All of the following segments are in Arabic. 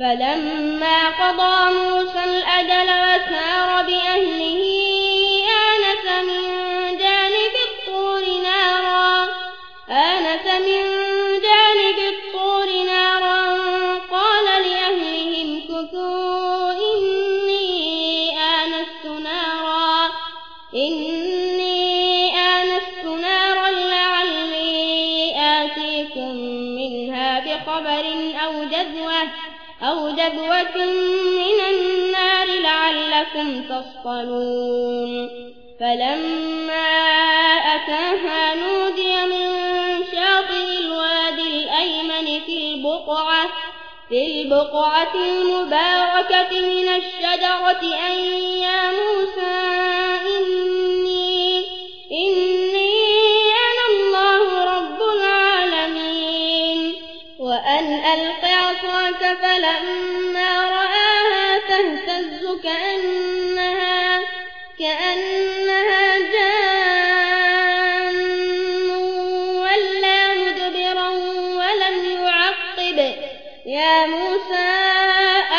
فلما قضى موسى الأجل وسار بأهله آنس من جانب الطور نارا آنس من جانب الطور نارا. قال لأهلهم كثوا إني آنست نارا إني آنست نارا لعلي آتيكم منها بخبر أو جذوة. أو جذوة من النار لعلكم تصطلون. فلما أتاها نودي من شاطئ الوادي الأيمن في البقعة في البقعة المباركة من الشجرة أن عصاك فلما رآها تهتز كأنها كأنها جان ولا مدبرا ولم يعقب. يا موسى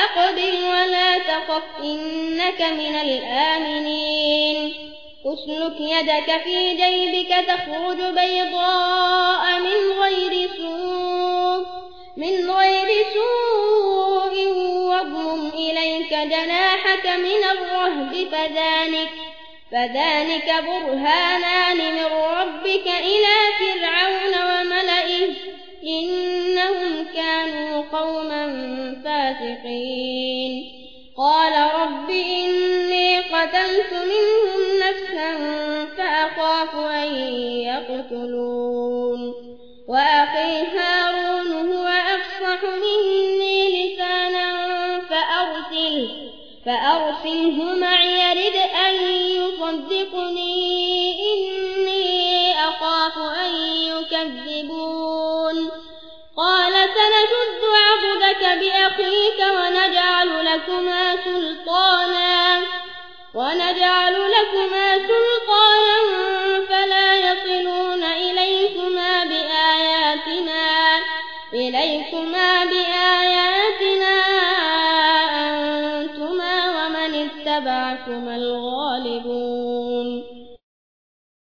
أقبل ولا تخف إنك من الآمنين. أسلك يدك في جيبك تخرج بيضاء من غير سوء واضمم إليك جناحك من الرهب فذلك فذلك برهانان من ربك إلى فرعون وملئه. إنهم كانوا قوما فاسقين. قال رب إني قتلت منهم نفسا فأخاف أن يقتلون. هو أفصح مني لسانا فأرسل فأرسله معي يرد أن يصدقني. إني أخاف أن يكذبون. قال سنشد عبدك بأخيك ونجعل لكما سلطانا. ونجعل لكما سلطانا بآياتنا أنتما ومن اتبعكما الغالبون